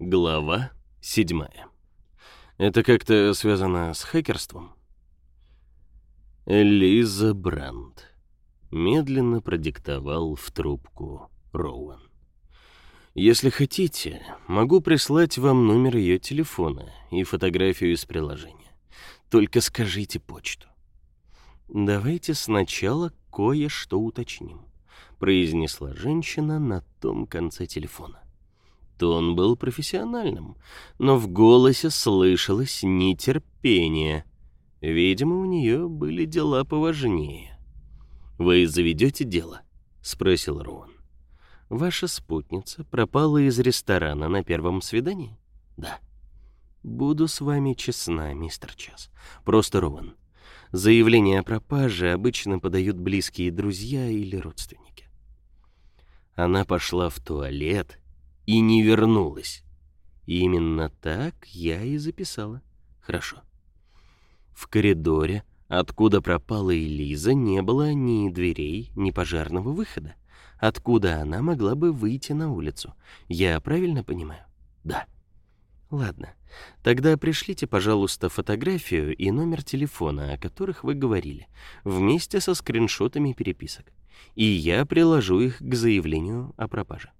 Глава седьмая. Это как-то связано с хакерством? Элиза Брандт медленно продиктовал в трубку Роуэн. Если хотите, могу прислать вам номер ее телефона и фотографию из приложения. Только скажите почту. Давайте сначала кое-что уточним, произнесла женщина на том конце телефона. Тон был профессиональным, но в голосе слышалось нетерпение. Видимо, у нее были дела поважнее. Вы заведете дело? спросил Роуэн. Ваша спутница пропала из ресторана на первом свидании? Да. Буду с вами честна, мистер Час. Просто Роуэн. Заявление о пропаже обычно подают близкие друзья или родственники. Она пошла в туалет и не вернулась. Именно так я и записала. Хорошо. В коридоре, откуда пропала Элиза, не было ни дверей, ни пожарного выхода. Откуда она могла бы выйти на улицу? Я правильно понимаю? Да. Ладно. Тогда пришлите, пожалуйста, фотографию и номер телефона, о которых вы говорили, вместе со скриншотами переписок, и я приложу их к заявлению о пропаже.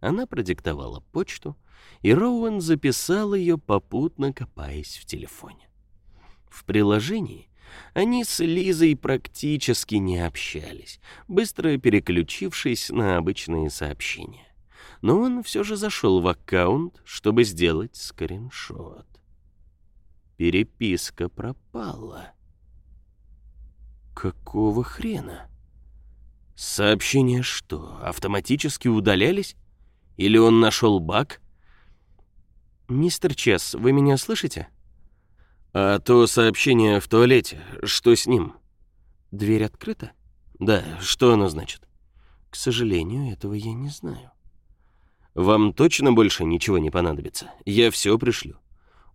Она продиктовала почту, и Роуэн записал ее, попутно копаясь в телефоне. В приложении они с Лизой практически не общались, быстро переключившись на обычные сообщения. Но он все же зашел в аккаунт, чтобы сделать скриншот. Переписка пропала. Какого хрена? Сообщения что, автоматически удалялись? Или он нашел баг? Мистер Чес, вы меня слышите? А то сообщение в туалете, что с ним? Дверь открыта? Да, что оно значит? К сожалению, этого я не знаю. Вам точно больше ничего не понадобится? Я все пришлю.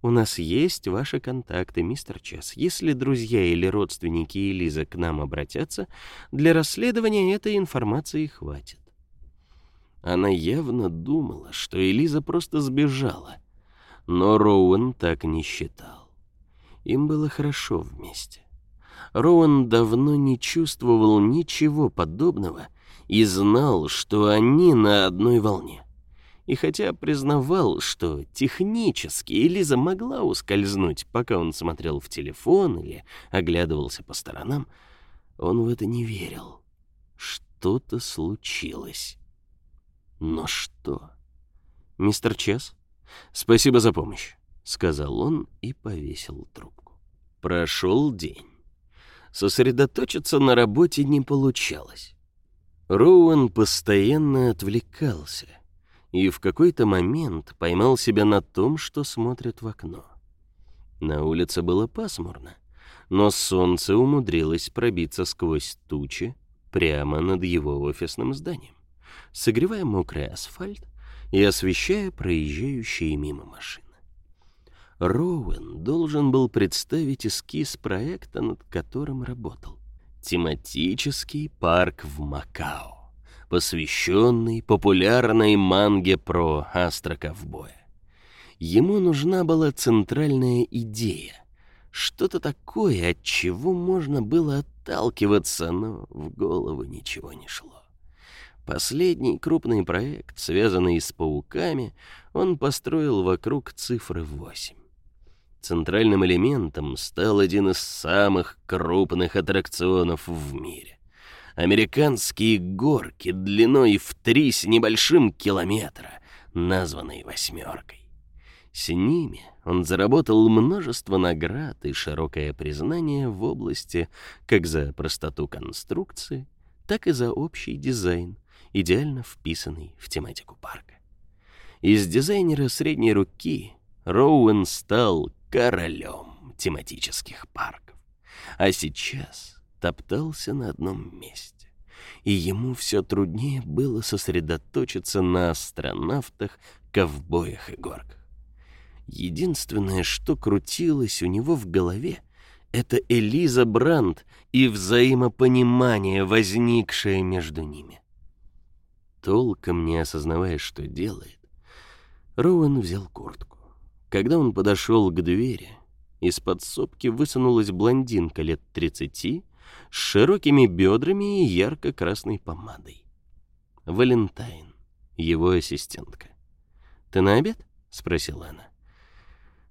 У нас есть ваши контакты, мистер Чес. Если друзья или родственники Элизы к нам обратятся, для расследования этой информации хватит. Она явно думала, что Элиза просто сбежала, но Роуэн так не считал. Им было хорошо вместе. Роуэн давно не чувствовал ничего подобного и знал, что они на одной волне. И хотя признавал, что технически Элиза могла ускользнуть, пока он смотрел в телефон или оглядывался по сторонам, он в это не верил. Что-то случилось. Но что? Мистер Чес, спасибо за помощь, сказал он и повесил трубку. Прошел день. Сосредоточиться на работе не получалось. Роуэн постоянно отвлекался и в какой-то момент поймал себя на том, что смотрит в окно. На улице было пасмурно, но солнце умудрилось пробиться сквозь тучи прямо над его офисным зданием согревая мокрый асфальт и освещая проезжающие мимо машины. Роуэн должен был представить эскиз проекта, над которым работал. Тематический парк в Макао, посвященный популярной манге про астроковбоя. Ему нужна была центральная идея, что-то такое, от чего можно было отталкиваться, но в голову ничего не шло. Последний крупный проект, связанный с пауками, он построил вокруг цифры 8. Центральным элементом стал один из самых крупных аттракционов в мире. Американские горки длиной в три с небольшим километра, названные «восьмеркой». С ними он заработал множество наград и широкое признание в области как за простоту конструкции, так и за общий дизайн, идеально вписанный в тематику парка. Из дизайнера средней руки Роуэн стал королем тематических парков, а сейчас топтался на одном месте, и ему все труднее было сосредоточиться на астронавтах, ковбоях и горках. Единственное, что крутилось у него в голове, это Элиза Брандт и взаимопонимание, возникшее между ними толком не осознавая, что делает, Роуэн взял куртку. Когда он подошел к двери, из подсобки высунулась блондинка лет 30 с широкими бедрами и ярко-красной помадой. Валентайн, его ассистентка. «Ты на обед?» — спросила она.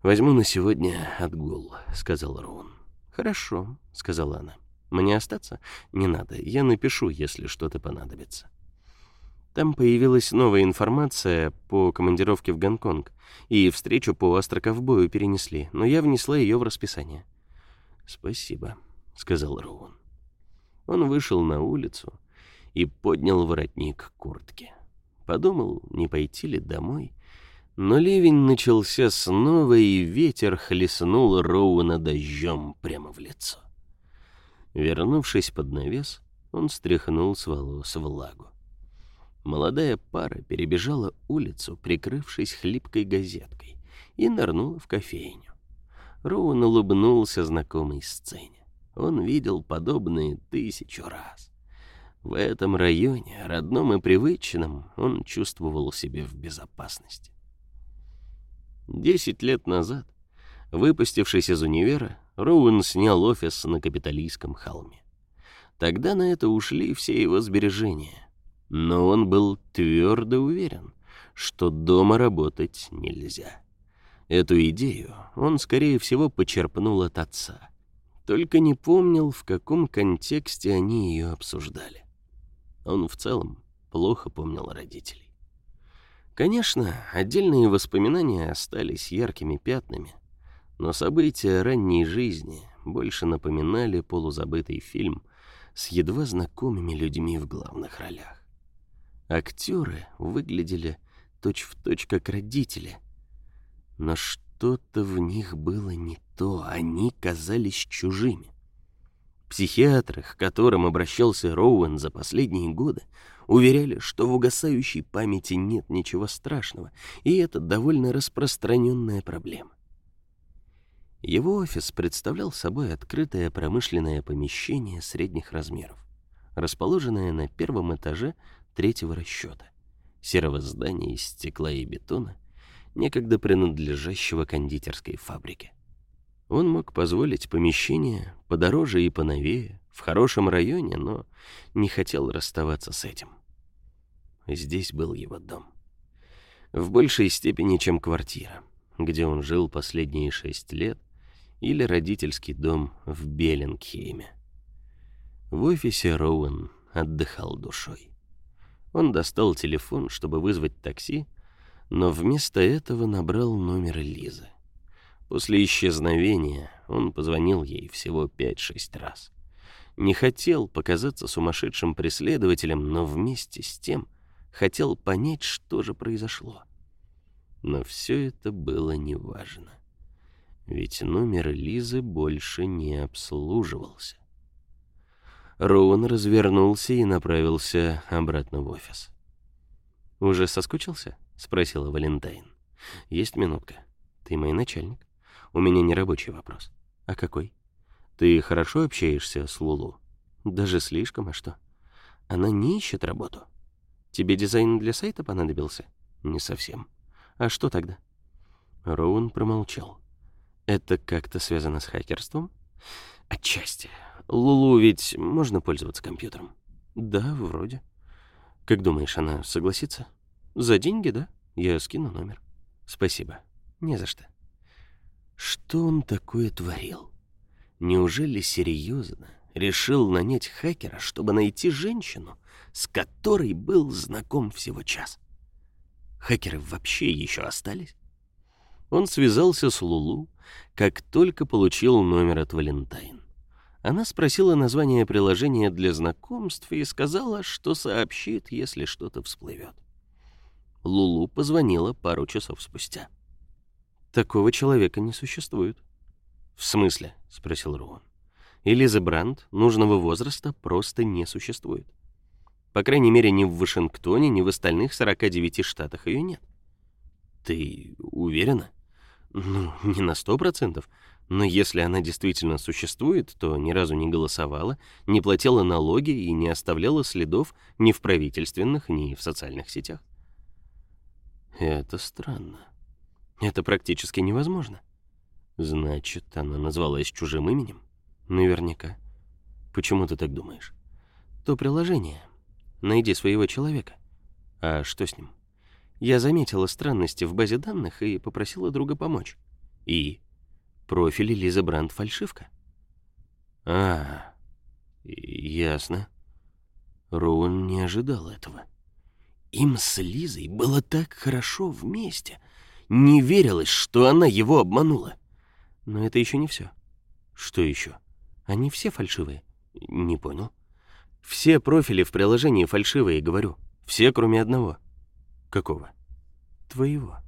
«Возьму на сегодня отгул», — сказал Роун. «Хорошо», — сказала она. «Мне остаться? Не надо, я напишу, если что-то понадобится». Там появилась новая информация по командировке в Гонконг, и встречу по астроковбою перенесли, но я внесла ее в расписание. «Спасибо», — сказал Роуэн. Он вышел на улицу и поднял воротник куртки. Подумал, не пойти ли домой, но ливень начался снова, и ветер хлестнул Роуэна дождем прямо в лицо. Вернувшись под навес, он стряхнул с волос влагу. Молодая пара перебежала улицу, прикрывшись хлипкой газеткой, и нырнула в кофейню. Роуэн улыбнулся знакомой сцене. Он видел подобные тысячу раз. В этом районе, родном и привычном, он чувствовал себя в безопасности. Десять лет назад, выпустившись из универа, Роуэн снял офис на Капитолийском холме. Тогда на это ушли все его сбережения — но он был твердо уверен, что дома работать нельзя. Эту идею он, скорее всего, почерпнул от отца, только не помнил, в каком контексте они ее обсуждали. Он в целом плохо помнил родителей. Конечно, отдельные воспоминания остались яркими пятнами, но события ранней жизни больше напоминали полузабытый фильм с едва знакомыми людьми в главных ролях. Актеры выглядели точь-в-точь точь как родители. Но что-то в них было не то, они казались чужими. Психиатры, к которым обращался Роуэн за последние годы, уверяли, что в угасающей памяти нет ничего страшного, и это довольно распространенная проблема. Его офис представлял собой открытое промышленное помещение средних размеров, расположенное на первом этаже третьего расчета, серого здания из стекла и бетона, некогда принадлежащего кондитерской фабрике. Он мог позволить помещение подороже и поновее, в хорошем районе, но не хотел расставаться с этим. Здесь был его дом. В большей степени, чем квартира, где он жил последние шесть лет, или родительский дом в Беллингхейме. В офисе Роуэн отдыхал душой. Он достал телефон, чтобы вызвать такси, но вместо этого набрал номер Лизы. После исчезновения он позвонил ей всего 5-6 раз. Не хотел показаться сумасшедшим преследователем, но вместе с тем хотел понять, что же произошло. Но все это было неважно. Ведь номер Лизы больше не обслуживался. Роуэн развернулся и направился обратно в офис. «Уже соскучился?» — спросила Валентайн. «Есть минутка. Ты мой начальник. У меня не рабочий вопрос. А какой? Ты хорошо общаешься с Лулу? Даже слишком, а что? Она не ищет работу. Тебе дизайн для сайта понадобился? Не совсем. А что тогда?» Роуэн промолчал. «Это как-то связано с хакерством?» «Отчасти. Лулу ведь можно пользоваться компьютером? Да, вроде. Как думаешь, она согласится? За деньги, да? Я скину номер. Спасибо. Не за что. Что он такое творил? Неужели серьезно решил нанять хакера, чтобы найти женщину, с которой был знаком всего час? Хакеры вообще еще остались? Он связался с Лулу, как только получил номер от Валентайн. Она спросила название приложения для знакомств и сказала, что сообщит, если что-то всплывет. Лулу позвонила пару часов спустя. «Такого человека не существует». «В смысле?» — спросил Руан. «Элиза Брандт нужного возраста просто не существует. По крайней мере, ни в Вашингтоне, ни в остальных 49 штатах ее нет». «Ты уверена?» «Ну, не на сто процентов, но если она действительно существует, то ни разу не голосовала, не платила налоги и не оставляла следов ни в правительственных, ни в социальных сетях. Это странно. Это практически невозможно. Значит, она назвалась чужим именем? Наверняка. Почему ты так думаешь? То приложение. Найди своего человека. А что с ним? Я заметила странности в базе данных и попросила друга помочь. И? Профиль Лиза Бранд фальшивка. А, ясно. Роуэн не ожидал этого. Им с Лизой было так хорошо вместе. Не верилось, что она его обманула. Но это еще не все. Что еще? Они все фальшивые. Не понял. Все профили в приложении фальшивые, говорю. Все, кроме одного. Какого? Твоего.